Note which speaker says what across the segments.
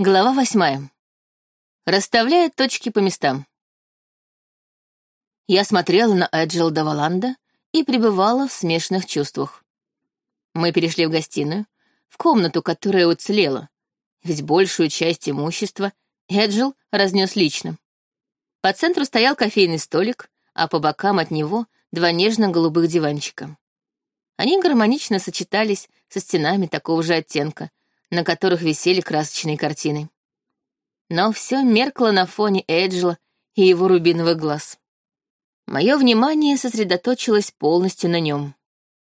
Speaker 1: Глава восьмая. Расставляя точки по местам. Я смотрела на Эджил Даваланда и пребывала в смешанных чувствах. Мы перешли в гостиную, в комнату, которая уцелела, ведь большую часть имущества Эджил разнес лично. По центру стоял кофейный столик, а по бокам от него два нежно-голубых диванчика. Они гармонично сочетались со стенами такого же оттенка, на которых висели красочные картины. Но все меркло на фоне Эджела и его рубиновых глаз. Мое внимание сосредоточилось полностью на нем.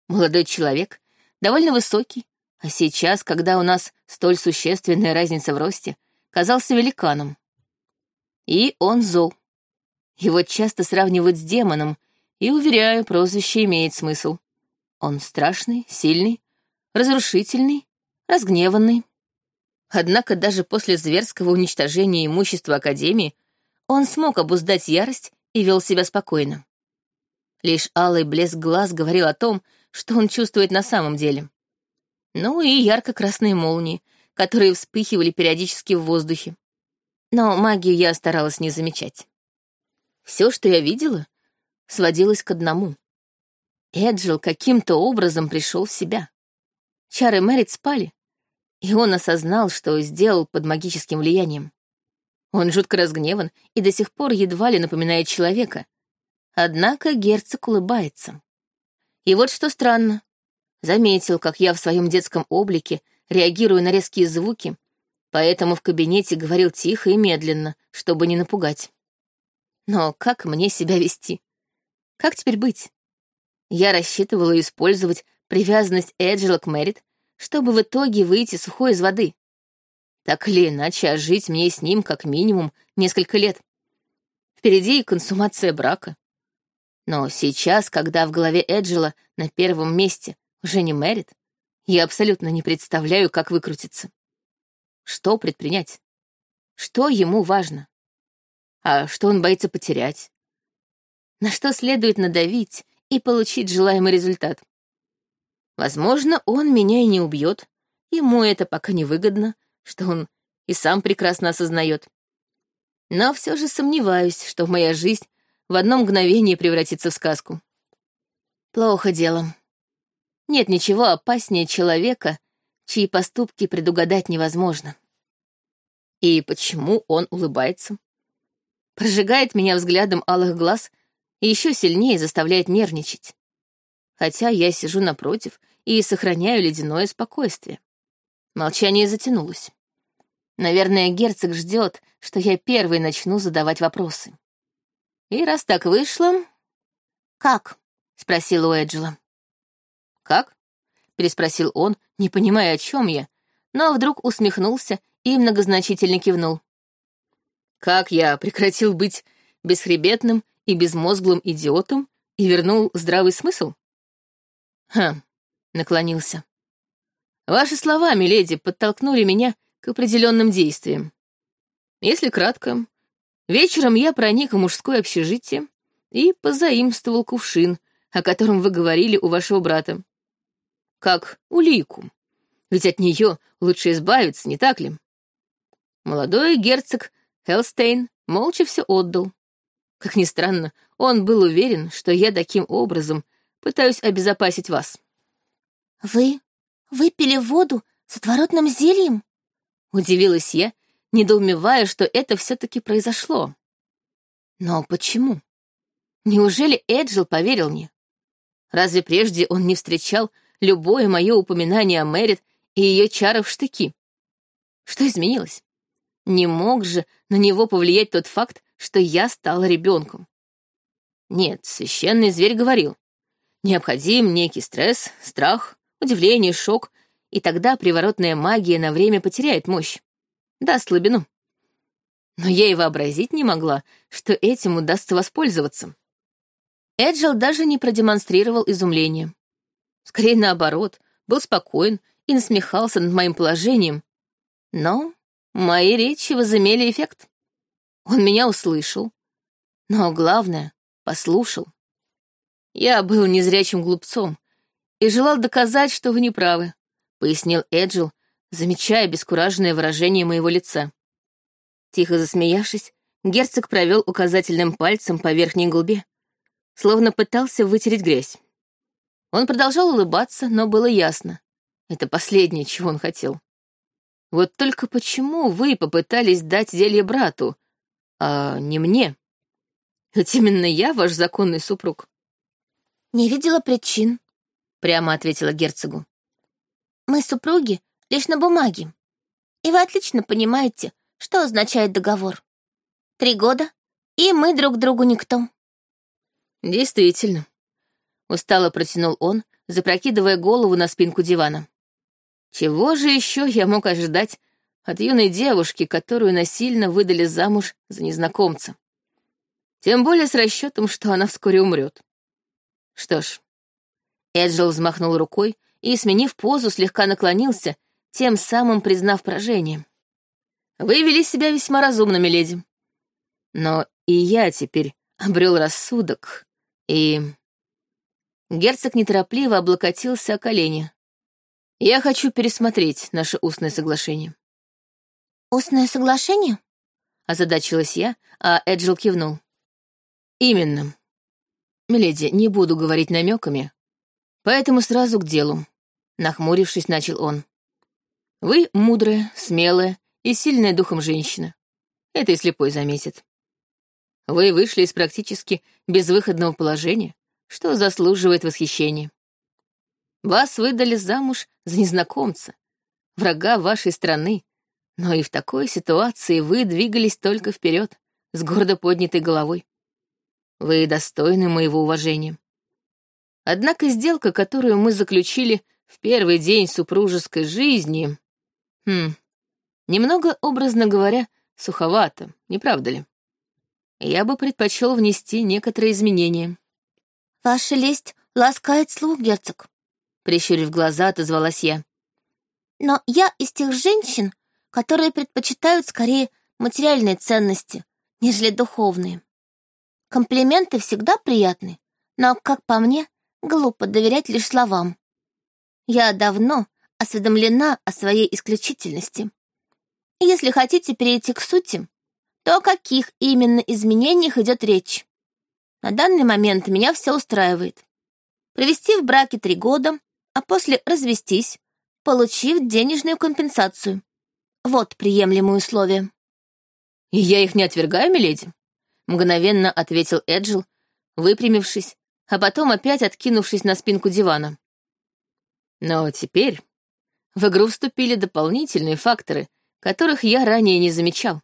Speaker 1: Молодой человек, довольно высокий, а сейчас, когда у нас столь существенная разница в росте, казался великаном. И он зол. Его часто сравнивают с демоном, и, уверяю, прозвище имеет смысл. Он страшный, сильный, разрушительный, разгневанный. Однако даже после зверского уничтожения имущества Академии он смог обуздать ярость и вел себя спокойно. Лишь алый блеск глаз говорил о том, что он чувствует на самом деле. Ну и ярко-красные молнии, которые вспыхивали периодически в воздухе. Но магию я старалась не замечать. Все, что я видела, сводилось к одному. Эджил каким-то образом пришел в себя. Чары Мэрит спали, и он осознал, что сделал под магическим влиянием. Он жутко разгневан и до сих пор едва ли напоминает человека. Однако герцог улыбается. И вот что странно. Заметил, как я в своем детском облике реагирую на резкие звуки, поэтому в кабинете говорил тихо и медленно, чтобы не напугать. Но как мне себя вести? Как теперь быть? Я рассчитывала использовать привязанность Эджела к Мэрит, чтобы в итоге выйти сухой из воды. Так или иначе, а жить мне с ним как минимум несколько лет. Впереди и консумация брака. Но сейчас, когда в голове Эджела на первом месте уже не Мэрит, я абсолютно не представляю, как выкрутиться. Что предпринять? Что ему важно? А что он боится потерять? На что следует надавить и получить желаемый результат? Возможно, он меня и не убьет. Ему это пока не выгодно, что он и сам прекрасно осознает. Но все же сомневаюсь, что моя жизнь в одно мгновение превратится в сказку. Плохо дело. Нет ничего опаснее человека, чьи поступки предугадать невозможно. И почему он улыбается? Прожигает меня взглядом алых глаз и еще сильнее заставляет нервничать. Хотя я сижу напротив и сохраняю ледяное спокойствие. Молчание затянулось. Наверное, герцог ждет, что я первый начну задавать вопросы. И раз так вышло... «Как?» — спросила Уэджела. «Как?» — переспросил он, не понимая, о чем я, но вдруг усмехнулся и многозначительно кивнул. «Как я прекратил быть бесхребетным и безмозглым идиотом и вернул здравый смысл?» «Хм», — наклонился. «Ваши слова, миледи, подтолкнули меня к определенным действиям. Если кратко, вечером я проник в мужское общежитие и позаимствовал кувшин, о котором вы говорили у вашего брата как улику. Ведь от нее лучше избавиться, не так ли? Молодой герцог Хелстейн молча все отдал. Как ни странно, он был уверен, что я таким образом пытаюсь обезопасить вас.
Speaker 2: «Вы выпили воду с отворотным зельем?»
Speaker 1: Удивилась я, недоумевая, что это все-таки произошло. Но почему? Неужели Эджил поверил мне? Разве прежде он не встречал любое мое упоминание о Мэрит и ее чарах в штыки. Что изменилось? Не мог же на него повлиять тот факт, что я стала ребенком. Нет, священный зверь говорил. Необходим некий стресс, страх, удивление, шок, и тогда приворотная магия на время потеряет мощь. Да, слабину. Но я и вообразить не могла, что этим удастся воспользоваться. Эджил даже не продемонстрировал изумления. Скорее наоборот, был спокоен и насмехался над моим положением. Но мои речи возымели эффект. Он меня услышал. Но главное — послушал. Я был незрячим глупцом и желал доказать, что вы неправы, — пояснил Эджил, замечая бескураженное выражение моего лица. Тихо засмеявшись, герцог провел указательным пальцем по верхней губе, словно пытался вытереть грязь. Он продолжал улыбаться, но было ясно. Это последнее, чего он хотел. Вот только почему вы попытались дать зелье брату, а не мне? Ведь именно я ваш законный супруг.
Speaker 2: Не видела причин,
Speaker 1: прямо ответила герцогу.
Speaker 2: Мы супруги лишь на бумаге. И вы отлично понимаете, что означает договор. Три года, и мы друг другу никто.
Speaker 1: Действительно. Устало протянул он, запрокидывая голову на спинку дивана. Чего же еще я мог ожидать от юной девушки, которую насильно выдали замуж за незнакомца? Тем более с расчетом, что она вскоре умрет. Что ж, Эджил взмахнул рукой и, сменив позу, слегка наклонился, тем самым признав поражение. «Вы вели себя весьма разумно, миледи. Но и я теперь обрел рассудок, и...» Герцог неторопливо облокотился о колени. «Я хочу пересмотреть наше устное соглашение».
Speaker 2: «Устное соглашение?»
Speaker 1: — озадачилась я, а Эджил кивнул. «Именно. Миледи, не буду говорить намеками, Поэтому сразу к делу. Нахмурившись, начал он. Вы мудрая, смелая и сильная духом женщина. Это и слепой заметит. Вы вышли из практически безвыходного положения, что заслуживает восхищения. Вас выдали замуж за незнакомца, врага вашей страны, но и в такой ситуации вы двигались только вперед, с гордо поднятой головой. Вы достойны моего уважения. Однако сделка, которую мы заключили в первый день супружеской жизни... Хм, немного, образно говоря, суховато, не правда ли? Я бы предпочел внести некоторые изменения.
Speaker 2: «Ваша лесть ласкает слух, герцог», — прищурив глаза, отозвалась я. «Но я из тех женщин, которые предпочитают скорее материальные ценности, нежели духовные. Комплименты всегда приятны, но, как по мне, глупо доверять лишь словам. Я давно осведомлена о своей исключительности. если хотите перейти к сути, то о каких именно изменениях идет речь? На данный момент меня все устраивает. Провести в браке три года, а после развестись, получив денежную компенсацию. Вот приемлемые условия.
Speaker 1: «И я их не отвергаю, миледи», — мгновенно ответил Эджил, выпрямившись а потом опять откинувшись на спинку дивана. Но теперь в игру вступили дополнительные факторы, которых я ранее не замечал.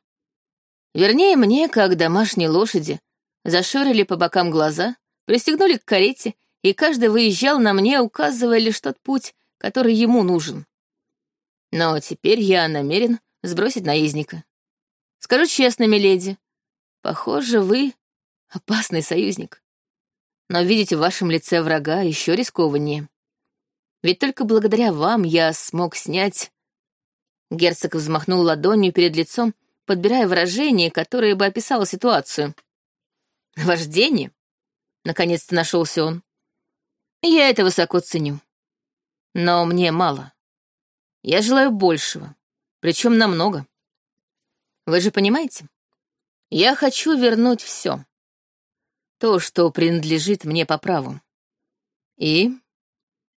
Speaker 1: Вернее, мне, как домашней лошади, зашорили по бокам глаза, пристегнули к карете, и каждый выезжал на мне, указывая лишь тот путь, который ему нужен. Но теперь я намерен сбросить наездника. Скажу честно, миледи, похоже, вы опасный союзник но видеть в вашем лице врага еще рискованнее. Ведь только благодаря вам я смог снять...» Герцог взмахнул ладонью перед лицом, подбирая выражение, которое бы описало ситуацию. «Вождение?» — наконец-то нашелся он. «Я это высоко ценю. Но мне мало. Я желаю большего, причем намного. Вы же понимаете? Я хочу вернуть все то, что принадлежит мне по праву. И...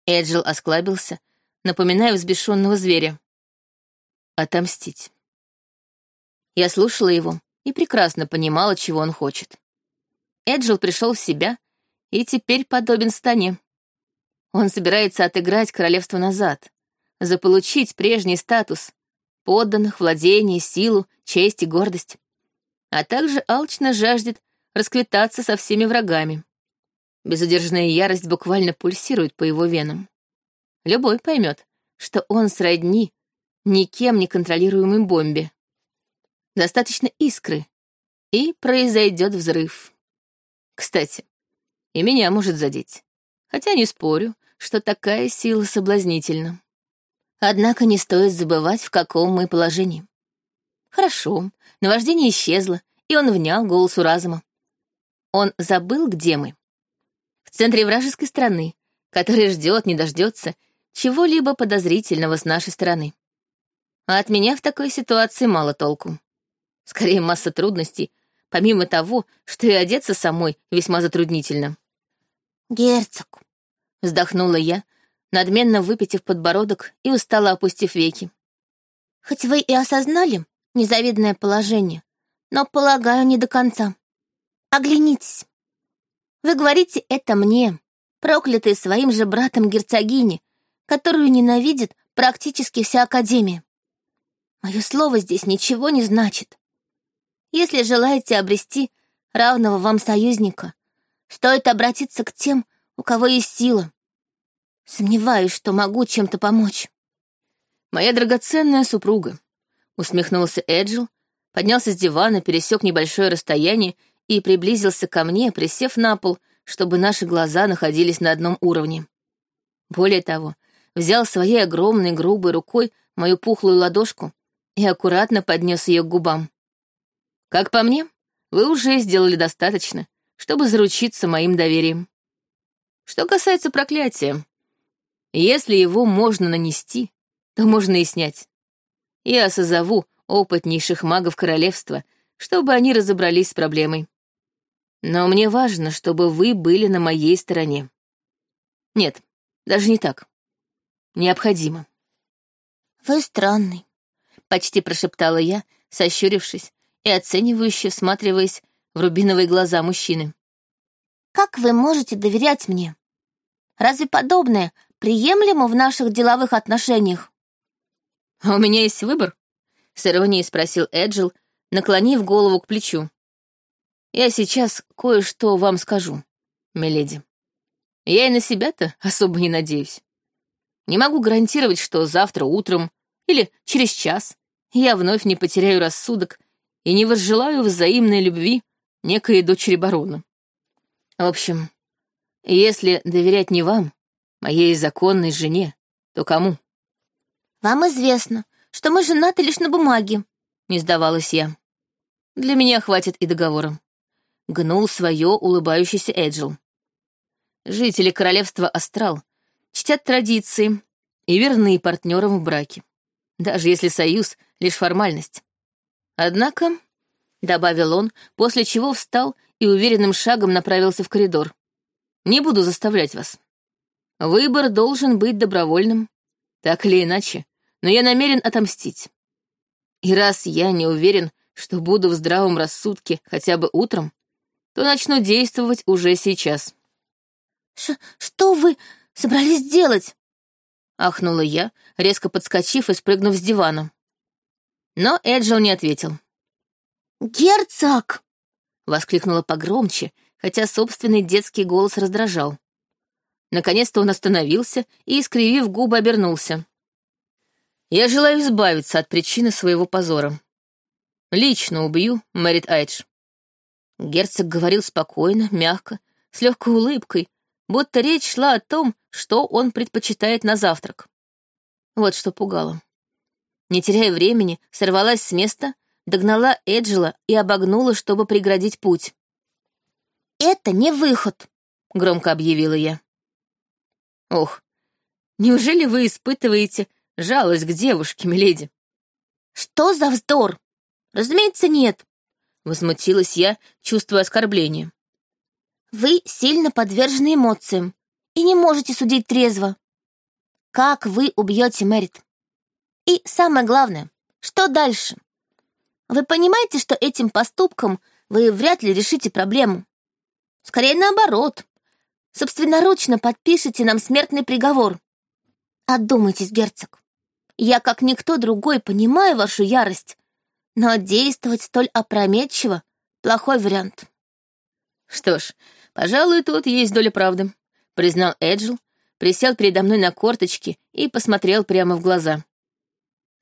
Speaker 1: Эджил осклабился, напоминая взбешенного зверя. Отомстить. Я слушала его и прекрасно понимала, чего он хочет. Эджил пришел в себя и теперь подобен стане. Он собирается отыграть королевство назад, заполучить прежний статус, подданных, владение, силу, честь и гордость. А также алчно жаждет расквитаться со всеми врагами. Безудержная ярость буквально пульсирует по его венам. Любой поймет, что он сродни никем не контролируемой бомбе. Достаточно искры, и произойдет взрыв. Кстати, и меня может задеть. Хотя не спорю, что такая сила соблазнительна. Однако не стоит забывать, в каком мы положении. Хорошо, наваждение исчезло, и он внял голосу разума. Он забыл, где мы. В центре вражеской страны, которая ждет, не дождется чего-либо подозрительного с нашей стороны. А от меня в такой ситуации мало толку. Скорее, масса трудностей, помимо того, что и одеться самой весьма затруднительно.
Speaker 2: «Герцог», —
Speaker 1: вздохнула я, надменно выпитив подбородок и устало опустив веки.
Speaker 2: «Хоть вы и осознали незавидное положение, но, полагаю, не до конца. Оглянитесь. Вы говорите это мне, проклятой своим же братом герцогине, которую ненавидит практически вся Академия. Мое слово здесь ничего не значит. Если желаете обрести равного вам союзника, стоит обратиться к тем, у кого есть сила. Сомневаюсь, что могу чем-то помочь.
Speaker 1: Моя драгоценная супруга, усмехнулся Эджил, поднялся с дивана, пересек небольшое расстояние и приблизился ко мне, присев на пол, чтобы наши глаза находились на одном уровне. Более того, взял своей огромной грубой рукой мою пухлую ладошку и аккуратно поднес ее к губам. Как по мне, вы уже сделали достаточно, чтобы заручиться моим доверием. Что касается проклятия, если его можно нанести, то можно и снять. Я созову опытнейших магов королевства, чтобы они разобрались с проблемой. Но мне важно, чтобы вы были на моей стороне. Нет, даже не так. Необходимо.
Speaker 2: «Вы странный», — почти прошептала я, сощурившись и оценивающе всматриваясь в рубиновые глаза мужчины. «Как вы можете доверять мне? Разве подобное приемлемо в наших деловых отношениях?»
Speaker 1: «А у меня есть выбор?» — с иронией спросил Эджил, наклонив голову к плечу. Я сейчас кое-что вам скажу, миледи. Я и на себя-то особо не надеюсь. Не могу гарантировать, что завтра утром или через час я вновь не потеряю рассудок и не возжелаю взаимной любви некой дочери барона. В общем, если доверять не вам, моей законной жене, то кому?
Speaker 2: Вам известно, что мы женаты лишь на бумаге,
Speaker 1: не сдавалась я. Для меня хватит и договора гнул свое улыбающийся Эджил. Жители королевства Астрал чтят традиции и верны партнерам в браке, даже если союз — лишь формальность. Однако, — добавил он, после чего встал и уверенным шагом направился в коридор, — не буду заставлять вас. Выбор должен быть добровольным, так или иначе, но я намерен отомстить. И раз я не уверен, что буду в здравом рассудке хотя бы утром, то начну действовать уже сейчас.
Speaker 2: Ш «Что вы собрались делать?»
Speaker 1: — ахнула я, резко подскочив и спрыгнув с дивана. Но Эджил не ответил.
Speaker 2: «Герцог!»
Speaker 1: — воскликнула погромче, хотя собственный детский голос раздражал. Наконец-то он остановился и, искривив губы, обернулся. «Я желаю избавиться от причины своего позора. Лично убью Мэрит Айдж. Герцог говорил спокойно, мягко, с легкой улыбкой, будто речь шла о том, что он предпочитает на завтрак. Вот что пугало. Не теряя времени, сорвалась с места, догнала Эджела и обогнула, чтобы преградить путь.
Speaker 2: «Это не выход», —
Speaker 1: громко объявила я. «Ох, неужели вы испытываете жалость к девушке, миледи?»
Speaker 2: «Что за вздор? Разумеется, нет.
Speaker 1: Возмутилась я, чувствуя оскорбление.
Speaker 2: «Вы сильно подвержены эмоциям и не можете судить трезво. Как вы убьете Мэрит? И самое главное, что дальше? Вы понимаете, что этим поступком вы вряд ли решите проблему? Скорее наоборот. Собственноручно подпишите нам смертный приговор. Отдумайтесь, герцог. Я, как никто другой, понимаю вашу ярость, но действовать столь опрометчиво — плохой вариант.
Speaker 1: Что ж, пожалуй, тут есть доля правды, признал Эджил, присел передо мной на корточки и посмотрел прямо в глаза.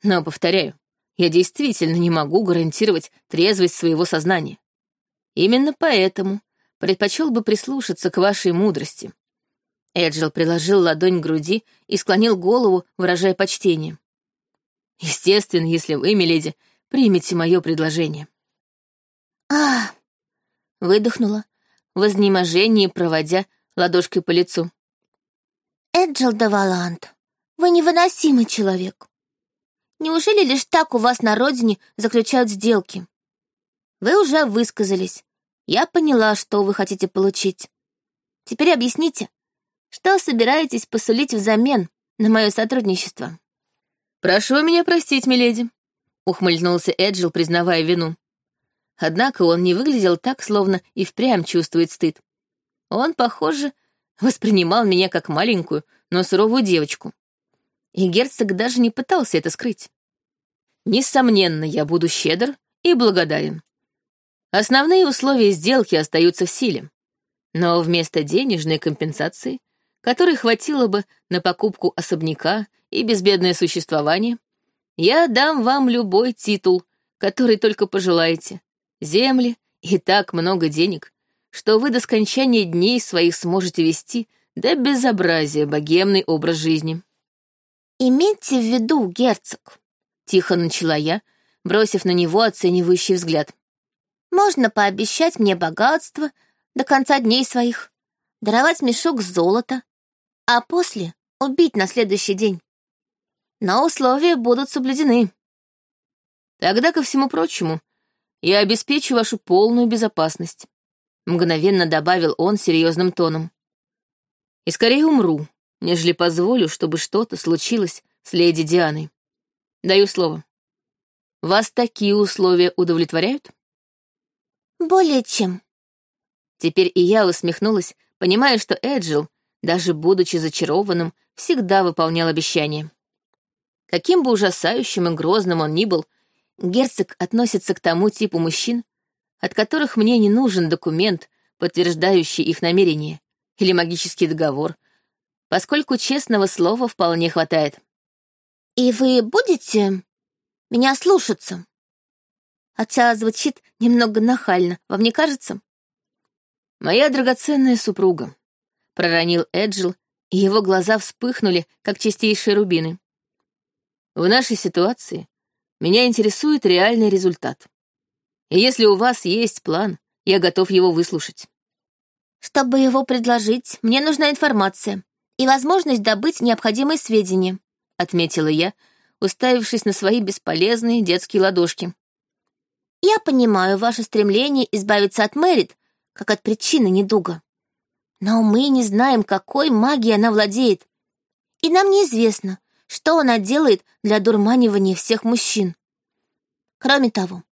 Speaker 1: Но, повторяю, я действительно не могу гарантировать трезвость своего сознания. Именно поэтому предпочел бы прислушаться к вашей мудрости. Эджил приложил ладонь к груди и склонил голову, выражая почтение. Естественно, если вы, миледи, примите мое предложение.
Speaker 2: А, выдохнула, в изнеможении проводя ладошкой по лицу. Эджил де Валант, вы невыносимый человек. Неужели лишь так у вас на родине заключают сделки? Вы уже высказались. Я поняла, что вы хотите получить. Теперь объясните, что собираетесь посулить взамен на мое сотрудничество?
Speaker 1: Прошу меня простить, миледи, ухмыльнулся Эджил, признавая вину. Однако он не выглядел так, словно и впрямь чувствует стыд. Он, похоже, воспринимал меня как маленькую, но суровую девочку. И герцог даже не пытался это скрыть. Несомненно, я буду щедр и благодарен. Основные условия сделки остаются в силе. Но вместо денежной компенсации, которой хватило бы на покупку особняка и безбедное существование, я дам вам любой титул, который только пожелаете, земли и так много денег, что вы до скончания дней своих сможете вести до безобразия богемный образ жизни.
Speaker 2: «Имейте в виду, герцог», — тихо начала я, бросив на него оценивающий взгляд. «Можно пообещать мне богатство до конца дней своих, даровать мешок золота, а после убить на следующий день. Но условия будут соблюдены».
Speaker 1: «Тогда, ко всему прочему, я обеспечу вашу полную безопасность. — мгновенно добавил он серьезным тоном. «И скорее умру, нежели позволю, чтобы что-то случилось с леди Дианой. Даю слово. Вас такие условия удовлетворяют?»
Speaker 2: «Более чем».
Speaker 1: Теперь и я усмехнулась, понимая, что Эджил, даже будучи зачарованным, всегда выполнял обещания. Каким бы ужасающим и грозным он ни был, герцог относится к тому типу мужчин, от которых мне не нужен документ, подтверждающий их намерение, или магический договор, поскольку честного слова вполне хватает.
Speaker 2: «И вы будете меня слушаться?» Хотя звучит немного нахально, вам не кажется?
Speaker 1: «Моя драгоценная супруга», — проронил Эджил, и его глаза вспыхнули, как чистейшие рубины. «В нашей ситуации меня интересует реальный результат. И если у вас есть план, я готов его выслушать.
Speaker 2: Чтобы его предложить, мне нужна информация и возможность добыть необходимые сведения, отметила я, уставившись на свои бесполезные детские ладошки. Я понимаю ваше стремление избавиться от Мэрит, как от причины недуга. Но мы не знаем, какой магией она владеет. И нам неизвестно, что она делает для дурманивания всех мужчин. Кроме того,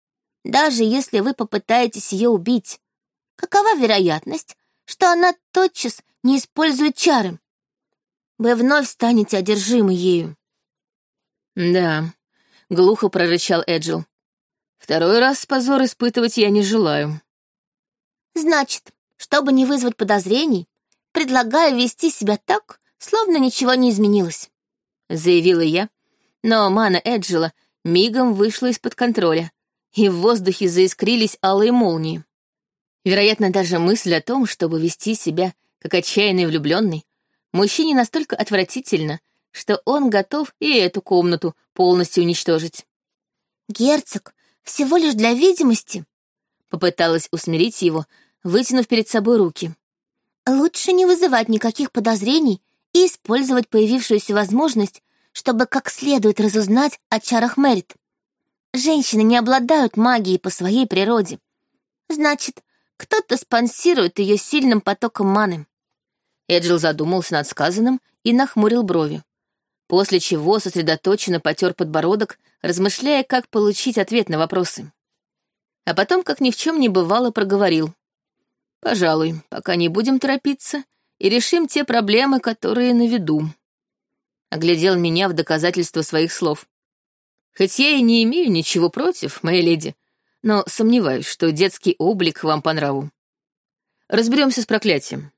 Speaker 2: даже если вы попытаетесь ее убить, какова вероятность, что она тотчас не использует чары? Вы вновь станете одержимы ею.
Speaker 1: Да, глухо прорычал Эджил. Второй раз позор испытывать я не желаю.
Speaker 2: Значит, чтобы не вызвать подозрений, предлагаю вести себя так, словно ничего не изменилось,
Speaker 1: заявила я, но мана Эджила мигом вышла из-под контроля, и в воздухе заискрились алые молнии. Вероятно, даже мысль о том, чтобы вести себя как отчаянный влюбленный, мужчине настолько отвратительно, что он готов и эту комнату полностью уничтожить.
Speaker 2: «Герцог, всего лишь для видимости», — попыталась усмирить его, вытянув перед собой руки. «Лучше не вызывать никаких подозрений и использовать появившуюся возможность, чтобы как следует разузнать о чарах Мэрит. Женщины не обладают магией по своей природе. Значит, кто-то спонсирует ее сильным потоком маны.
Speaker 1: Эджил задумался над сказанным и нахмурил брови, после чего сосредоточенно потер подбородок, размышляя, как получить ответ на вопросы. А потом, как ни в чем не бывало, проговорил. «Пожалуй, пока не будем торопиться и решим те проблемы, которые на виду». Оглядел меня в доказательство своих слов. Хоть я и не имею ничего против, моя леди, но сомневаюсь, что детский облик вам по нраву. Разберемся с проклятием.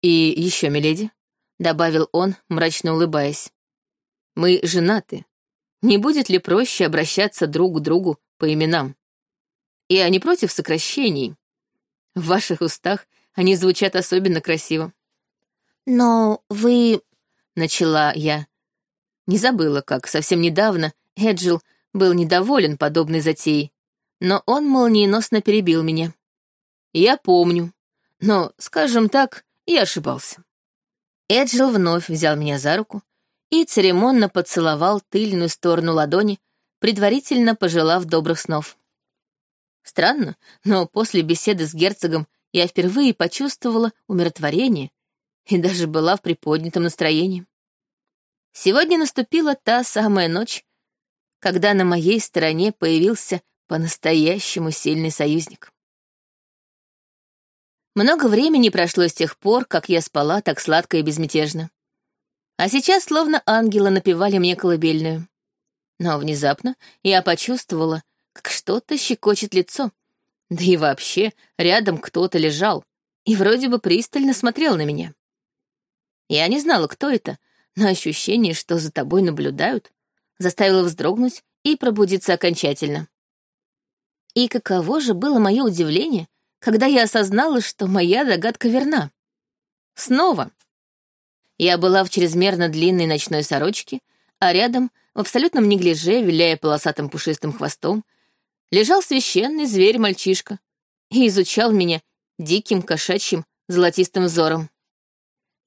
Speaker 1: И еще, миледи, — добавил он, мрачно улыбаясь, — мы женаты. Не будет ли проще обращаться друг к другу по именам? Я не против сокращений. В ваших устах они звучат особенно красиво.
Speaker 2: «Но вы...»
Speaker 1: — начала я. Не забыла, как совсем недавно Эджил был недоволен подобной затеей, но он молниеносно перебил меня. Я помню, но, скажем так, я ошибался. Эджил вновь взял меня за руку и церемонно поцеловал тыльную сторону ладони, предварительно пожелав добрых снов. Странно, но после беседы с герцогом я впервые почувствовала умиротворение и даже была в приподнятом настроении. Сегодня наступила та самая ночь, когда на моей стороне появился по-настоящему сильный союзник. Много времени прошло с тех пор, как я спала так сладко и безмятежно. А сейчас словно ангелы напевали мне колыбельную. Но внезапно я почувствовала, как что-то щекочет лицо. Да и вообще, рядом кто-то лежал и вроде бы пристально смотрел на меня. Я не знала, кто это, но ощущение, что за тобой наблюдают, заставило вздрогнуть и пробудиться окончательно. И каково же было мое удивление, когда я осознала, что моя догадка верна. Снова. Я была в чрезмерно длинной ночной сорочке, а рядом, в абсолютном неглиже, виляя полосатым пушистым хвостом, лежал священный зверь-мальчишка и изучал меня диким кошачьим золотистым взором.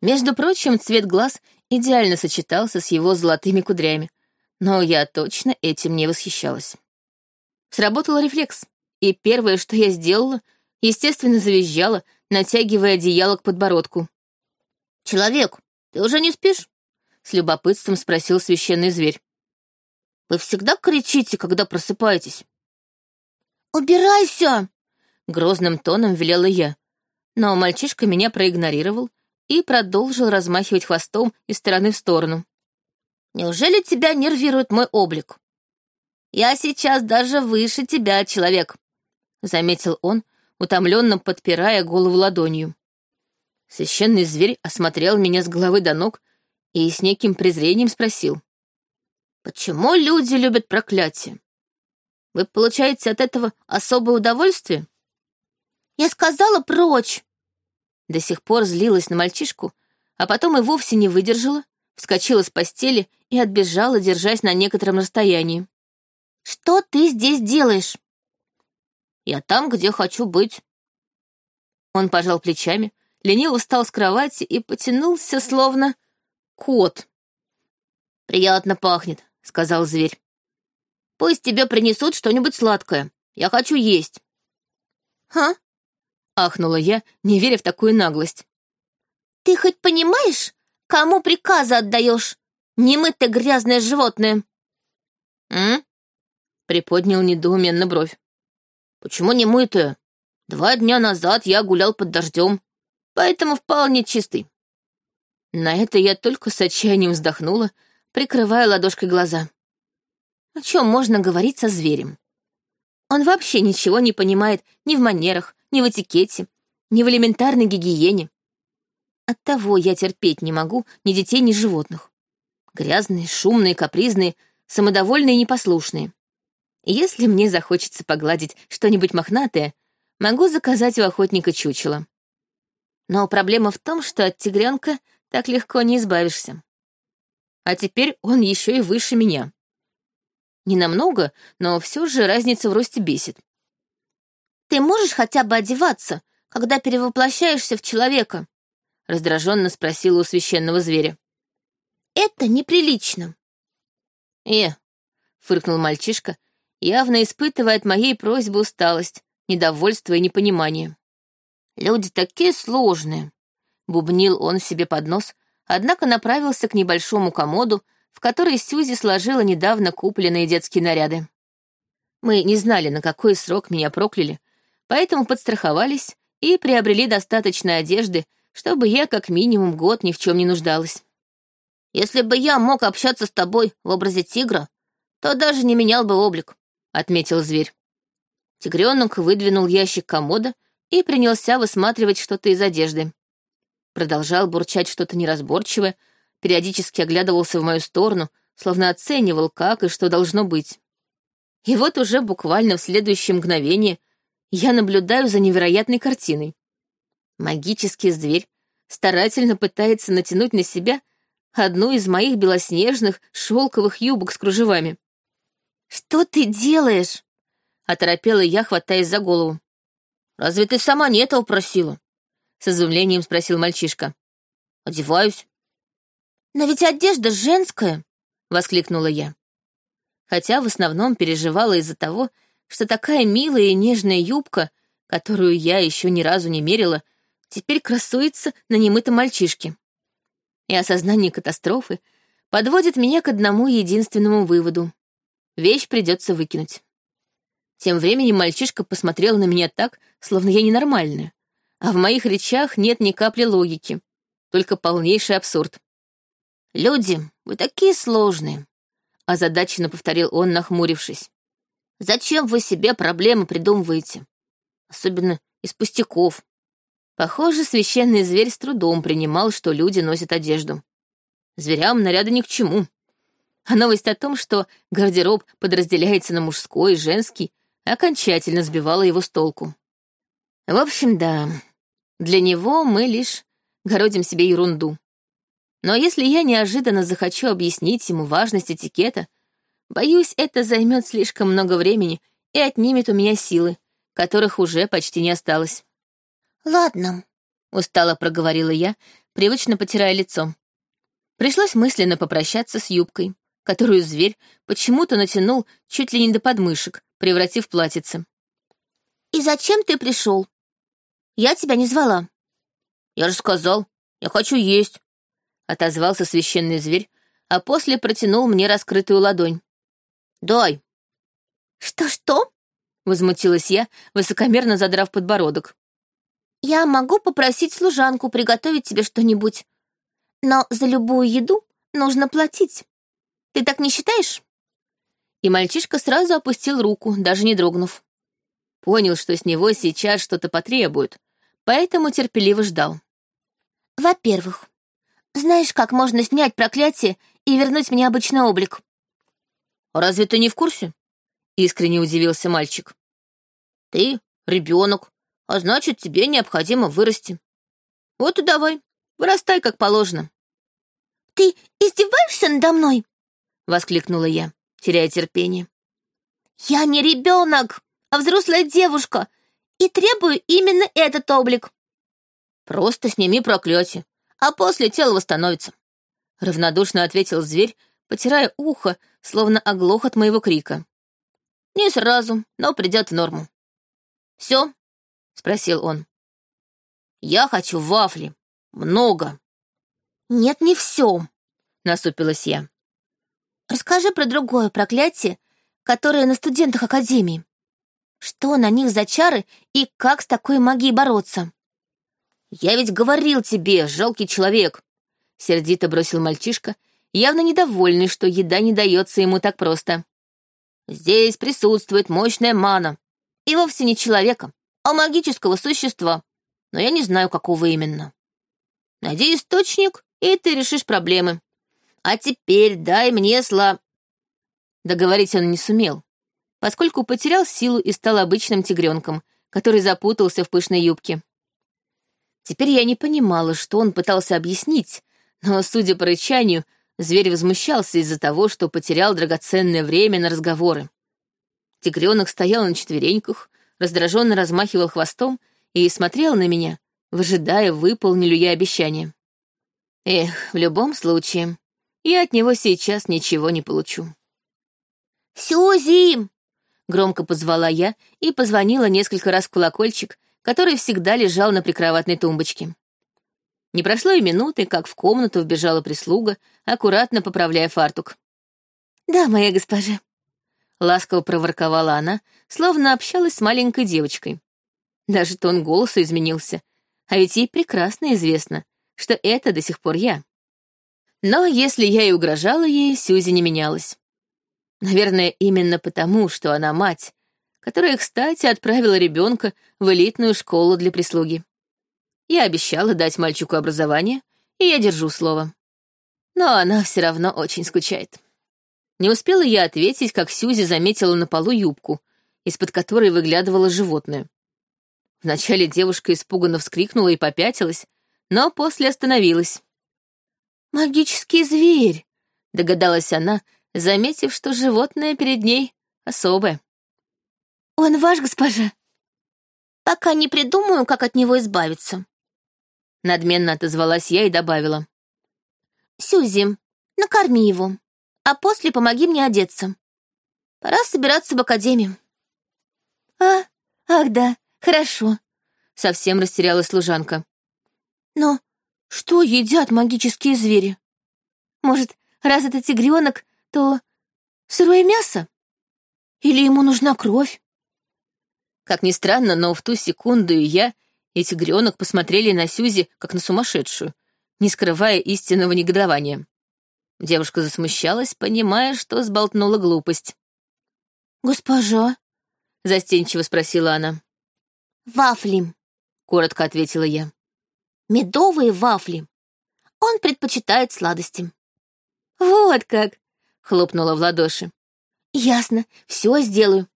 Speaker 1: Между прочим, цвет глаз идеально сочетался с его золотыми кудрями, но я точно этим не восхищалась. Сработал рефлекс, и первое, что я сделала, естественно, завизжала, натягивая одеяло к подбородку. «Человек, ты уже не спишь?» — с любопытством спросил священный зверь. «Вы всегда кричите, когда просыпаетесь?»
Speaker 2: «Убирайся!»
Speaker 1: — грозным тоном велела я. Но мальчишка меня проигнорировал и продолжил размахивать хвостом из стороны в сторону.
Speaker 2: «Неужели тебя нервирует мой облик? Я сейчас даже выше тебя, человек», — заметил он, утомленно подпирая голову ладонью.
Speaker 1: Священный зверь осмотрел меня с головы до ног и с неким презрением спросил. «Почему люди любят проклятие? Вы получаете от этого особое удовольствие?»
Speaker 2: «Я сказала прочь!»
Speaker 1: До сих пор злилась на мальчишку, а потом и вовсе не выдержала, вскочила с постели и отбежала, держась на некотором расстоянии.
Speaker 2: «Что ты здесь делаешь?»
Speaker 1: Я там, где хочу быть». Он пожал плечами, лениво встал с кровати и потянулся, словно кот. «Приятно пахнет», — сказал зверь. «Пусть тебе принесут что-нибудь сладкое. Я хочу есть».
Speaker 2: «Ха?»
Speaker 1: — ахнула я, не веря в такую наглость.
Speaker 2: «Ты хоть понимаешь, кому приказы отдаешь? Немытое грязное животное!»
Speaker 1: «М?» — приподнял недоуменно бровь. Почему не мытая? Два дня назад я гулял под дождем, поэтому вполне чистый. На это я только с отчаянием вздохнула, прикрывая ладошкой глаза. О чем можно говорить со зверем? Он вообще ничего не понимает ни в манерах, ни в этикете, ни в элементарной гигиене. Оттого я терпеть не могу ни детей, ни животных. Грязные, шумные, капризные, самодовольные и непослушные. Если мне захочется погладить что-нибудь мохнатое, могу заказать у охотника чучело. Но проблема в том, что от тигренка так легко не избавишься. А теперь он еще и выше меня. Не намного, но все же разница в росте бесит.
Speaker 2: «Ты можешь хотя бы одеваться, когда перевоплощаешься в человека?» — раздраженно спросила у священного зверя. «Это неприлично».
Speaker 1: «Э», — фыркнул мальчишка, явно испытывая от моей просьбы усталость, недовольство и непонимание. «Люди такие сложные», — бубнил он себе под нос, однако направился к небольшому комоду, в который Сьюзи сложила недавно купленные детские наряды. Мы не знали, на какой срок меня прокляли, поэтому подстраховались и приобрели достаточно одежды, чтобы я как минимум год ни в чем не нуждалась. «Если бы я мог общаться с тобой в образе тигра, то даже не менял бы облик», — отметил зверь. Тигренок выдвинул ящик комода и принялся высматривать что-то из одежды. Продолжал бурчать что-то неразборчивое, периодически оглядывался в мою сторону, словно оценивал, как и что должно быть. И вот уже буквально в следующее мгновение я наблюдаю за невероятной картиной. Магический зверь старательно пытается натянуть на себя одну из моих белоснежных шелковых юбок с кружевами.
Speaker 2: «Что ты делаешь?» — оторопела я, хватаясь за голову.
Speaker 1: «Разве ты сама не этого просила?» — с изумлением спросил мальчишка. «Одеваюсь».
Speaker 2: «Но ведь одежда женская!»
Speaker 1: — воскликнула я. хотя в основном переживала из-за того, что такая милая и нежная юбка, которую я еще ни разу не мерила, теперь красуется на немытом мальчишке. И осознание катастрофы подводит меня к одному единственному выводу. Вещь придется выкинуть. Тем временем мальчишка посмотрел на меня так, словно я ненормальная, а в моих речах нет ни капли логики, только полнейший абсурд. «Люди, вы такие сложные», — озадаченно повторил он, нахмурившись. «Зачем вы себе проблемы придумываете? Особенно из пустяков. Похоже, священный зверь с трудом принимал, что люди носят одежду. Зверям наряды ни к чему. А новость о том, что гардероб подразделяется на мужской и женский, окончательно сбивала его с толку. В общем, да, для него мы лишь городим себе ерунду. Но если я неожиданно захочу объяснить ему важность этикета, боюсь, это займет слишком много времени и отнимет у меня силы, которых уже почти не осталось.
Speaker 2: «Ладно», — устало проговорила я, привычно потирая лицо. Пришлось мысленно попрощаться с юбкой, которую зверь почему-то натянул чуть ли не до подмышек, превратив в платьице. «И зачем ты пришел? Я тебя не звала».
Speaker 1: «Я же сказал, я хочу есть», — отозвался священный зверь, а после протянул мне раскрытую ладонь. «Дай».
Speaker 2: «Что-что?»
Speaker 1: — возмутилась я, высокомерно задрав подбородок.
Speaker 2: Я могу попросить служанку приготовить тебе что-нибудь, но за любую еду нужно платить. Ты так не считаешь?»
Speaker 1: И мальчишка сразу опустил руку, даже не дрогнув. Понял, что с него сейчас что-то потребуют, поэтому терпеливо ждал.
Speaker 2: «Во-первых, знаешь, как можно снять проклятие и вернуть мне обычный облик?»
Speaker 1: «Разве ты не в курсе?» — искренне удивился мальчик. «Ты ребенок, а значит, тебе необходимо вырасти. Вот и давай, вырастай как положено.
Speaker 2: «Ты издеваешься надо мной?»
Speaker 1: — воскликнула я, теряя терпение.
Speaker 2: «Я не ребенок, а взрослая девушка, и требую именно этот облик».
Speaker 1: «Просто сними проклятие, а после тело восстановится», — равнодушно ответил зверь, потирая ухо, словно оглох от моего крика. «Не сразу, но придет в норму. Все, спросил он. «Я хочу вафли. Много».
Speaker 2: «Нет, не все», —
Speaker 1: насупилась я.
Speaker 2: «Расскажи про другое проклятие, которое на студентах Академии. Что на них за чары и как с такой магией бороться?»
Speaker 1: «Я ведь говорил тебе, жалкий человек», — сердито бросил мальчишка, явно недовольный, что еда не дается ему так просто. «Здесь присутствует мощная мана, и вовсе не человека, а магического существа, но я не знаю, какого именно. Найди источник, и ты решишь проблемы. А теперь дай мне сла...» Договорить он не сумел, поскольку потерял силу и стал обычным тигренком, который запутался в пышной юбке. Теперь я не понимала, что он пытался объяснить, но, судя по рычанию, зверь возмущался из-за того, что потерял драгоценное время на разговоры. Тигренок стоял на четвереньках, раздраженно размахивал хвостом и смотрел на меня, выжидая, выполню ли я обещание. Эх, в любом случае, я от него сейчас ничего не получу.
Speaker 2: «Сюзи!» — громко позвала
Speaker 1: я и позвонила несколько раз в колокольчик, который всегда лежал на прикроватной тумбочке. Не прошло и минуты, как в комнату вбежала прислуга, аккуратно поправляя фартук.
Speaker 2: «Да, моя госпожа»,
Speaker 1: Ласково проворковала она, словно общалась с маленькой девочкой. Даже тон голоса изменился, а ведь ей прекрасно известно, что это до сих пор я. Но если я и угрожала ей, Сюзи не менялась. Наверное, именно потому, что она мать, которая, кстати, отправила ребенка в элитную школу для прислуги. Я обещала дать мальчику образование, и я держу слово. Но она все равно очень скучает. Не успела я ответить, как Сьюзи заметила на полу юбку, из-под которой выглядывало животное. Вначале девушка испуганно вскрикнула и попятилась, но после остановилась. «Магический зверь!» — догадалась она, заметив, что животное перед ней особое.
Speaker 2: «Он ваш, госпожа?» «Пока не придумаю, как от него избавиться».
Speaker 1: Надменно отозвалась я и добавила.
Speaker 2: «Сюзи, накорми его» а после помоги мне одеться. Пора собираться в академию.
Speaker 1: А, ах да, хорошо. Совсем растерялась служанка.
Speaker 2: Но что едят магические звери? Может, раз это тигренок, то сырое мясо? Или ему нужна кровь?
Speaker 1: Как ни странно, но в ту секунду и я, и тигренок посмотрели на Сюзи, как на сумасшедшую, не скрывая истинного негодования. Девушка засмущалась, понимая, что сболтнула глупость.
Speaker 2: «Госпожа?»
Speaker 1: — застенчиво спросила она.
Speaker 2: «Вафли», — коротко ответила я. «Медовые вафли. Он предпочитает сладости».
Speaker 1: «Вот как!» — хлопнула в ладоши.
Speaker 2: «Ясно, все сделаю.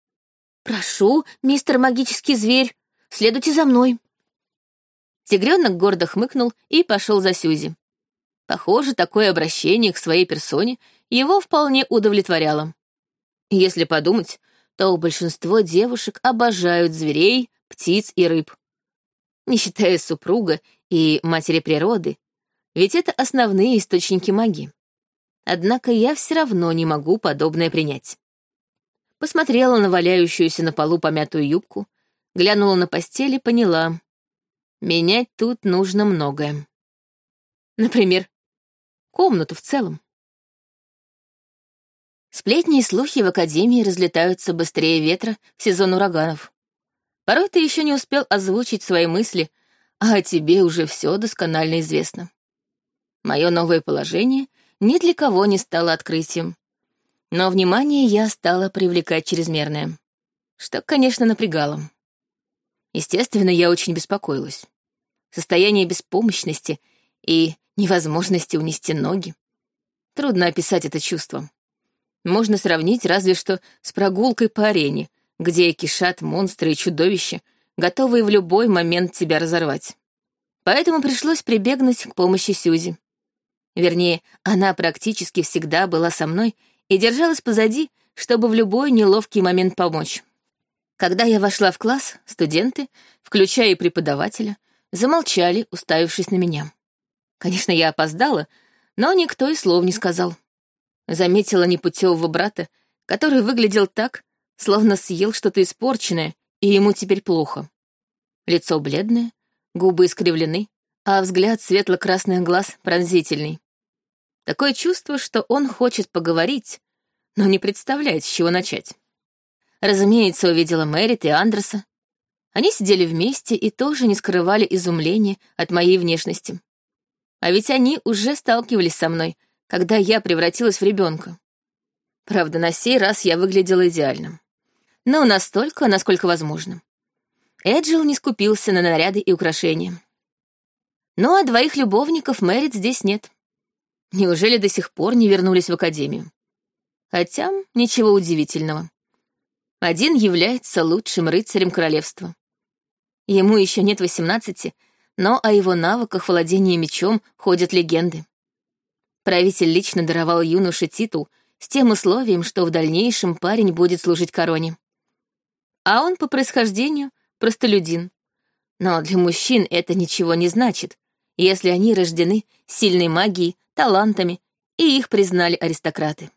Speaker 2: Прошу, мистер магический зверь, следуйте за мной».
Speaker 1: Тигренок гордо хмыкнул и пошел за Сюзи. Похоже, такое обращение к своей персоне его вполне удовлетворяло. Если подумать, то большинство девушек обожают зверей, птиц и рыб. Не считая супруга и матери природы, ведь это основные источники магии. Однако я все равно не могу подобное принять. Посмотрела на валяющуюся на полу помятую юбку, глянула на постель и поняла. Менять тут нужно многое. Например, комнату в целом. Сплетни и слухи в Академии разлетаются быстрее ветра в сезон ураганов. Порой ты еще не успел озвучить свои мысли, а о тебе уже все досконально известно. Мое новое положение ни для кого не стало открытием. Но внимание я стала привлекать чрезмерное, что, конечно, напрягало. Естественно, я очень беспокоилась. Состояние беспомощности и невозможности унести ноги. Трудно описать это чувство можно сравнить разве что с прогулкой по арене, где кишат монстры и чудовища, готовые в любой момент тебя разорвать. Поэтому пришлось прибегнуть к помощи Сюзи. Вернее, она практически всегда была со мной и держалась позади, чтобы в любой неловкий момент помочь. Когда я вошла в класс, студенты, включая и преподавателя, замолчали, уставившись на меня. Конечно, я опоздала, но никто и слов не сказал. Заметила непутевого брата, который выглядел так, словно съел что-то испорченное, и ему теперь плохо. Лицо бледное, губы искривлены, а взгляд светло-красных глаз пронзительный. Такое чувство, что он хочет поговорить, но не представляет, с чего начать. Разумеется, увидела Мэрит и Андерса. Они сидели вместе и тоже не скрывали изумления от моей внешности. А ведь они уже сталкивались со мной, когда я превратилась в ребенка. Правда, на сей раз я выглядела идеально. Но настолько, насколько возможно. Эджил не скупился на наряды и украшения. Ну а двоих любовников Мэрит здесь нет. Неужели до сих пор не вернулись в академию? Хотя ничего удивительного. Один является лучшим рыцарем королевства. Ему еще нет восемнадцати, но о его навыках владения мечом ходят легенды. Правитель лично даровал юноше титул с тем условием, что в дальнейшем парень будет служить короне. А он по происхождению простолюдин. Но для мужчин это ничего не значит, если они рождены сильной магией, талантами, и их признали аристократы.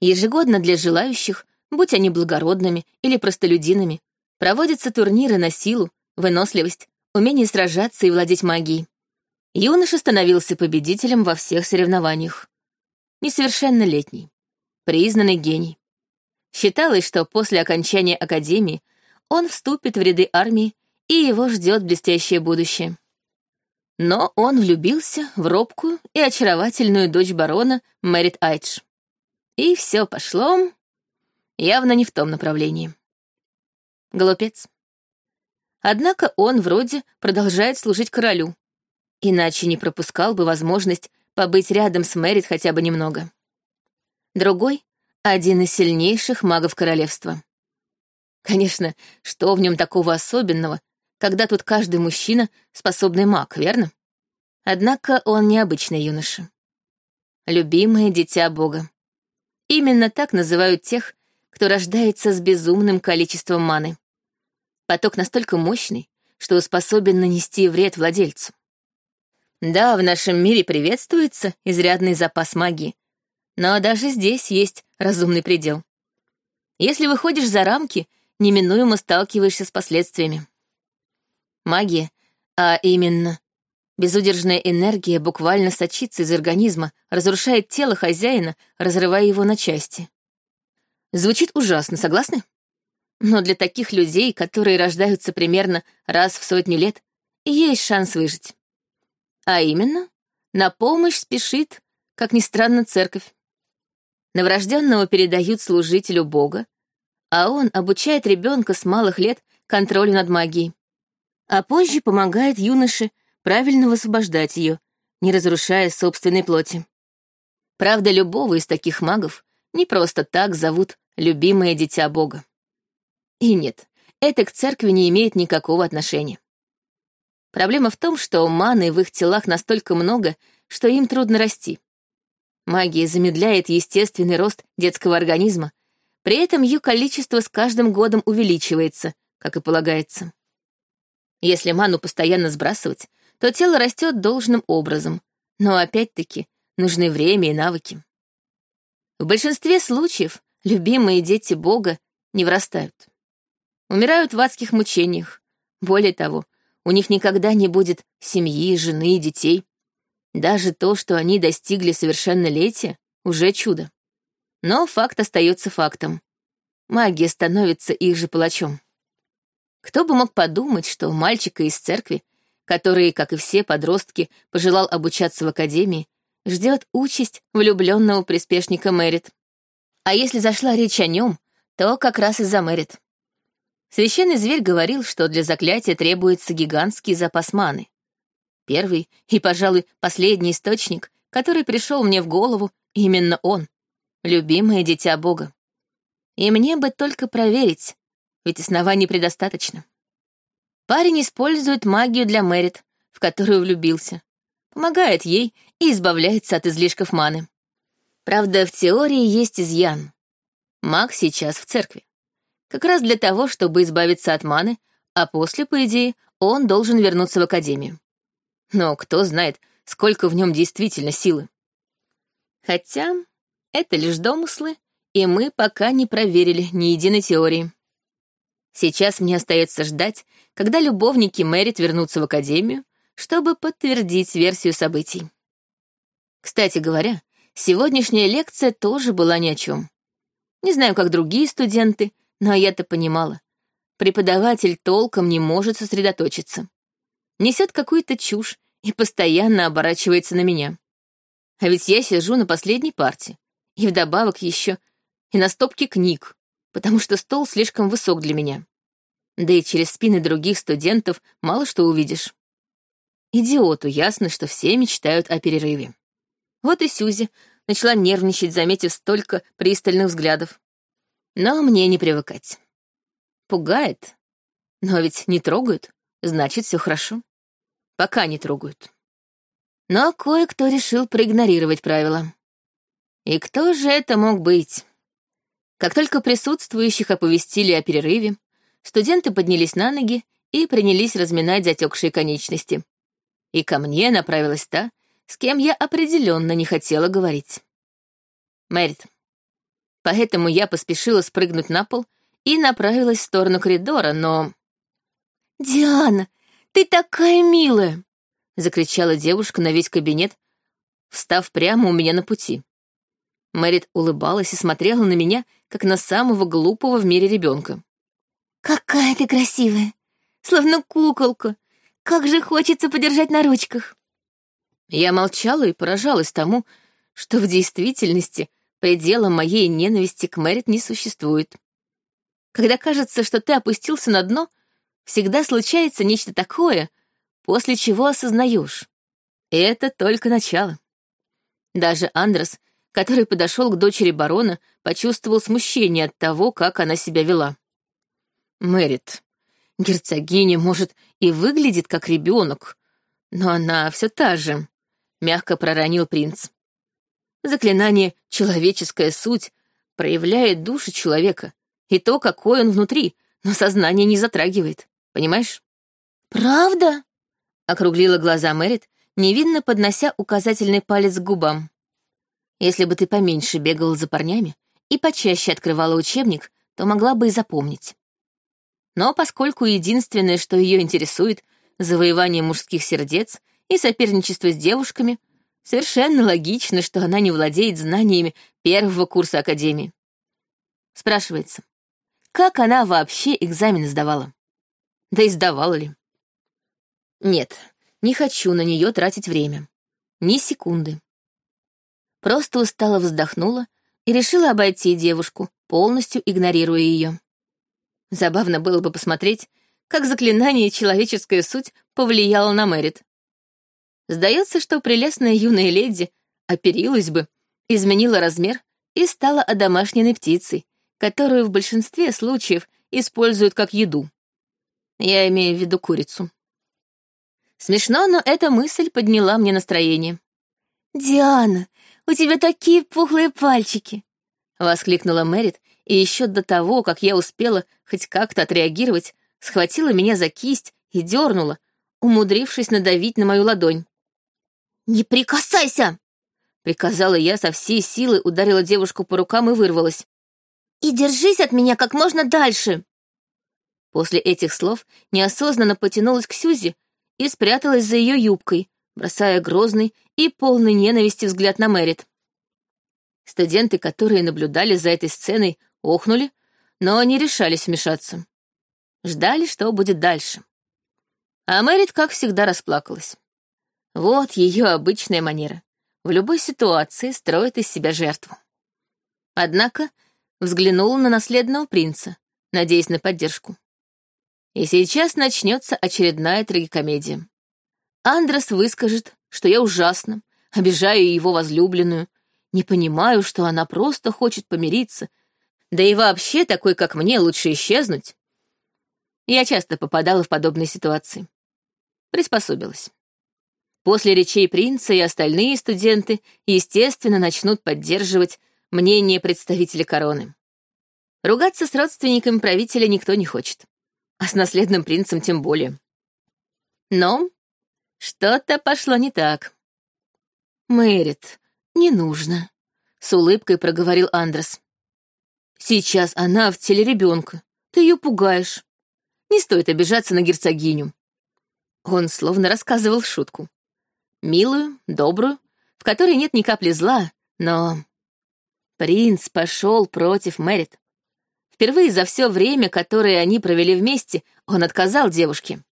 Speaker 1: Ежегодно для желающих, будь они благородными или простолюдинами, проводятся турниры на силу, выносливость, умение сражаться и владеть магией юноша становился победителем во всех соревнованиях. Несовершеннолетний, признанный гений. Считалось, что после окончания академии он вступит в ряды армии, и его ждет блестящее будущее. Но он влюбился в робкую и очаровательную дочь барона Мэрит Айдж. И все пошло явно не в том направлении. Глупец. Однако он вроде продолжает служить королю, Иначе не пропускал бы возможность побыть рядом с Мэрит хотя бы немного. Другой — один из сильнейших магов королевства. Конечно, что в нем такого особенного, когда тут каждый мужчина — способный маг, верно? Однако он необычный юноша. Любимое дитя Бога. Именно так называют тех, кто рождается с безумным количеством маны. Поток настолько мощный, что способен нанести вред владельцу. Да, в нашем мире приветствуется изрядный запас магии, но даже здесь есть разумный предел. Если выходишь за рамки, неминуемо сталкиваешься с последствиями. Магия, а именно безудержная энергия буквально сочится из организма, разрушает тело хозяина, разрывая его на части. Звучит ужасно, согласны? Но для таких людей, которые рождаются примерно раз в сотню лет, есть шанс выжить. А именно, на помощь спешит, как ни странно, церковь. Новорожденного передают служителю Бога, а он обучает ребенка с малых лет контролю над магией. А позже помогает юноше правильно высвобождать ее, не разрушая собственной плоти. Правда, любого из таких магов не просто так зовут «любимое дитя Бога». И нет, это к церкви не имеет никакого отношения. Проблема в том, что маны в их телах настолько много, что им трудно расти. Магия замедляет естественный рост детского организма, при этом ее количество с каждым годом увеличивается, как и полагается. Если ману постоянно сбрасывать, то тело растет должным образом, но опять-таки нужны время и навыки. В большинстве случаев любимые дети Бога не вырастают. Умирают в адских мучениях. Более того, у них никогда не будет семьи, жены и детей. Даже то, что они достигли совершеннолетия, уже чудо. Но факт остается фактом. Магия становится их же палачом. Кто бы мог подумать, что мальчика из церкви, который, как и все подростки, пожелал обучаться в академии, ждет участь влюбленного приспешника Мэрит. А если зашла речь о нем, то как раз из-за Мэрит. Священный зверь говорил, что для заклятия требуется гигантский запас маны. Первый и, пожалуй, последний источник, который пришел мне в голову, именно он, любимое дитя Бога. И мне бы только проверить, ведь оснований предостаточно. Парень использует магию для Мэрит, в которую влюбился, помогает ей и избавляется от излишков маны. Правда, в теории есть изъян. Маг сейчас в церкви. Как раз для того, чтобы избавиться от маны, а после, по идее, он должен вернуться в академию. Но кто знает, сколько в нем действительно силы. Хотя это лишь домыслы, и мы пока не проверили ни единой теории. Сейчас мне остается ждать, когда любовники Мэрит вернутся в академию, чтобы подтвердить версию событий. Кстати говоря, сегодняшняя лекция тоже была ни о чем. Не знаю, как другие студенты, но я-то понимала. Преподаватель толком не может сосредоточиться несет какую-то чушь и постоянно оборачивается на меня. А ведь я сижу на последней парте, и вдобавок еще и на стопке книг, потому что стол слишком высок для меня. Да и через спины других студентов мало что увидишь. Идиоту ясно, что все мечтают о перерыве. Вот и Сюзи начала нервничать, заметив столько пристальных взглядов. Но мне не привыкать. Пугает. Но ведь не трогают, значит, все хорошо пока не трогают. Но кое-кто решил проигнорировать правила. И кто же это мог быть? Как только присутствующих оповестили о перерыве, студенты поднялись на ноги и принялись разминать затекшие конечности. И ко мне направилась та, с кем я определенно не хотела говорить. Мэрит. Поэтому я поспешила спрыгнуть на пол и направилась в сторону коридора, но...
Speaker 2: «Диана, «Ты такая милая!»
Speaker 1: — закричала девушка на весь кабинет, встав прямо у меня на пути. Мэрит улыбалась и смотрела на меня, как на самого глупого в мире ребенка.
Speaker 2: «Какая ты красивая! Словно куколка! Как же хочется подержать на ручках!»
Speaker 1: Я молчала и поражалась тому, что в действительности предела моей ненависти к Мэрит не существует. Когда кажется, что ты опустился на дно, всегда случается нечто такое, после чего осознаешь. Это только начало. Даже Андрес, который подошел к дочери барона, почувствовал смущение от того, как она себя вела. Мэрит, герцогиня, может, и выглядит как ребенок, но она все та же, мягко проронил принц. Заклинание «человеческая суть» проявляет душу человека и то, какой он внутри, но сознание не затрагивает. Понимаешь?
Speaker 2: Правда?
Speaker 1: Округлила глаза Мэрит, невинно поднося указательный палец к губам. Если бы ты поменьше бегала за парнями и почаще открывала учебник, то могла бы и запомнить. Но поскольку единственное, что ее интересует, завоевание мужских сердец и соперничество с девушками, совершенно логично, что она не владеет знаниями первого курса Академии. Спрашивается, как она вообще экзамены сдавала? Да и сдавала ли? Нет, не хочу на нее тратить время. Ни секунды. Просто устало вздохнула и решила обойти девушку, полностью игнорируя ее. Забавно было бы посмотреть, как заклинание «Человеческая суть» повлияло на Мэрит. Сдается, что прелестная юная леди оперилась бы, изменила размер и стала одомашненной птицей, которую в большинстве случаев используют как еду. Я имею в виду курицу. Смешно, но эта мысль подняла мне настроение.
Speaker 2: «Диана, у тебя такие пухлые пальчики!»
Speaker 1: — воскликнула Мэрит, и еще до того, как я успела хоть как-то отреагировать, схватила меня за кисть и дернула, умудрившись надавить на мою ладонь.
Speaker 2: «Не прикасайся!»
Speaker 1: — приказала я со всей силы, ударила девушку по рукам и вырвалась.
Speaker 2: «И держись от меня как можно дальше!»
Speaker 1: После этих слов неосознанно потянулась к Сюзи и спряталась за ее юбкой, бросая грозный и полный ненависти взгляд на Мэрит. Студенты, которые наблюдали за этой сценой, охнули, но не решались вмешаться. Ждали, что будет дальше. А Мэрит, как всегда, расплакалась. Вот ее обычная манера. В любой ситуации строит из себя жертву. Однако взглянула на наследного принца, надеясь на поддержку. И сейчас начнется очередная трагикомедия. Андрес выскажет, что я ужасно, обижаю его возлюбленную, не понимаю, что она просто хочет помириться. Да и вообще такой, как мне, лучше исчезнуть. Я часто попадала в подобные ситуации. Приспособилась. После речей принца и остальные студенты, естественно, начнут поддерживать мнение представителя короны. Ругаться с родственниками правителя никто не хочет. А с наследным принцем тем более. Но что-то пошло не так. Мэрит, «Не нужно», — с улыбкой проговорил Андрес. «Сейчас она в теле ребенка. Ты ее пугаешь. Не стоит обижаться на герцогиню». Он словно рассказывал шутку. Милую, добрую, в которой нет ни капли зла, но... Принц пошел против Мэрит. Впервые за все время, которое они провели вместе, он отказал девушке.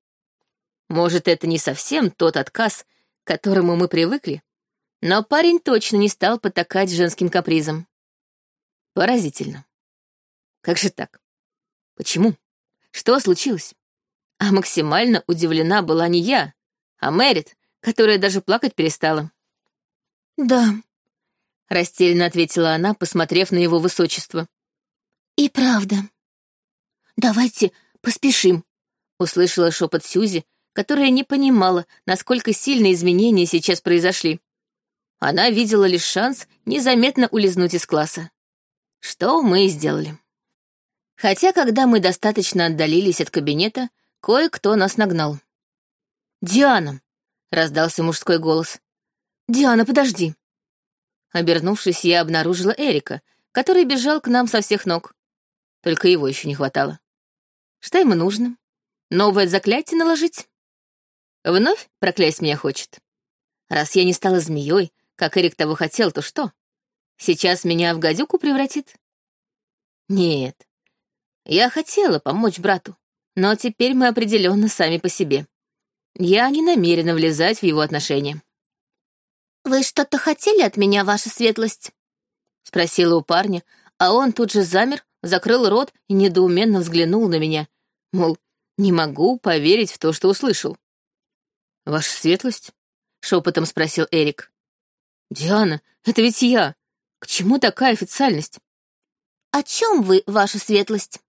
Speaker 1: Может, это не совсем тот отказ, к которому мы привыкли, но парень точно не стал потакать женским капризом. Поразительно. Как же так? Почему? Что случилось? А максимально удивлена была не я, а Мэрит, которая даже плакать перестала.
Speaker 2: «Да», —
Speaker 1: растерянно ответила она, посмотрев на его высочество.
Speaker 2: «И правда. Давайте поспешим», —
Speaker 1: услышала шепот Сюзи, которая не понимала, насколько сильные изменения сейчас произошли она видела лишь шанс незаметно улизнуть из класса. Что мы и сделали. Хотя, когда мы достаточно отдалились от кабинета, кое-кто нас нагнал. «Диана!» — раздался мужской голос. «Диана, подожди!» Обернувшись, я обнаружила Эрика, который бежал к нам со всех ног. Только его еще не хватало. Что ему нужно? Новое заклятие наложить? Вновь проклясть меня хочет. Раз я не стала змеей, как Эрик того хотел, то что? Сейчас меня в гадюку превратит? Нет. Я хотела помочь брату, но теперь мы определенно сами по себе. Я не намерена влезать в его отношения.
Speaker 2: «Вы что-то хотели от меня, ваша светлость?»
Speaker 1: — спросила у парня, а он тут же замер, закрыл рот и недоуменно взглянул на меня, мол, не могу поверить в то, что услышал. «Ваша светлость?» — шепотом спросил Эрик. «Диана, это ведь я. К чему такая официальность?»
Speaker 2: «О чем вы, ваша светлость?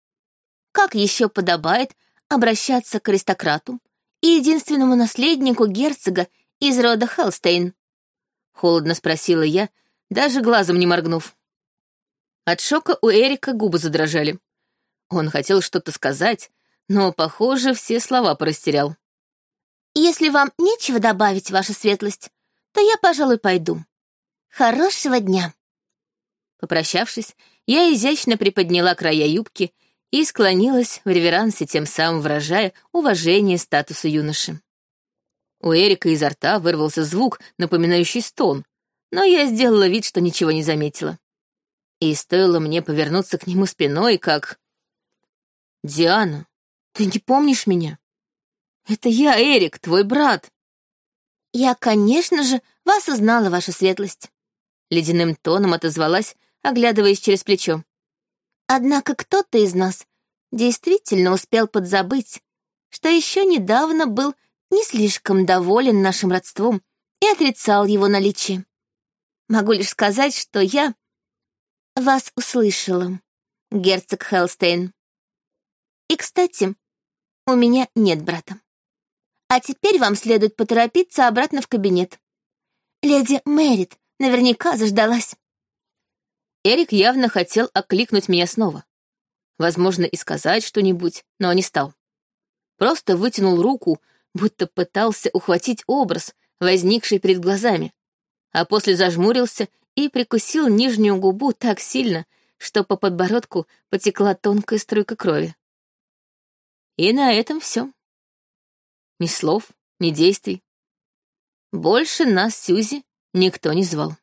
Speaker 2: Как еще подобает обращаться к аристократу и единственному наследнику герцога из рода Хелстейн?»
Speaker 1: Холодно спросила я, даже глазом не моргнув. От шока у Эрика губы задрожали. Он хотел что-то сказать, но, похоже, все слова порастерял.
Speaker 2: «Если вам нечего добавить, ваша светлость, то я, пожалуй, пойду. Хорошего дня!»
Speaker 1: Попрощавшись, я изящно приподняла края юбки и склонилась в реверансе, тем самым выражая уважение статусу юноши. У Эрика изо рта вырвался звук, напоминающий стон, но я сделала вид, что ничего не заметила. И стоило мне повернуться к нему спиной, как... «Диана, ты не помнишь меня? Это я, Эрик, твой брат!»
Speaker 2: «Я, конечно же, вас узнала, ваша светлость», —
Speaker 1: ледяным тоном отозвалась, оглядываясь через плечо.
Speaker 2: «Однако кто-то из нас действительно успел подзабыть, что еще недавно был не слишком доволен нашим родством и отрицал его наличие. Могу лишь сказать, что я вас услышала, герцог Хелстейн. И, кстати, у меня нет брата. А теперь вам следует поторопиться обратно в кабинет. Леди Мэрит наверняка заждалась.
Speaker 1: Эрик явно хотел окликнуть меня снова. Возможно, и сказать что-нибудь, но не стал. Просто вытянул руку, будто пытался ухватить образ, возникший перед глазами, а после зажмурился и прикусил нижнюю губу так сильно, что по подбородку потекла тонкая струйка крови. И на этом все. Ни слов, ни действий. Больше нас, Сюзи, никто не звал.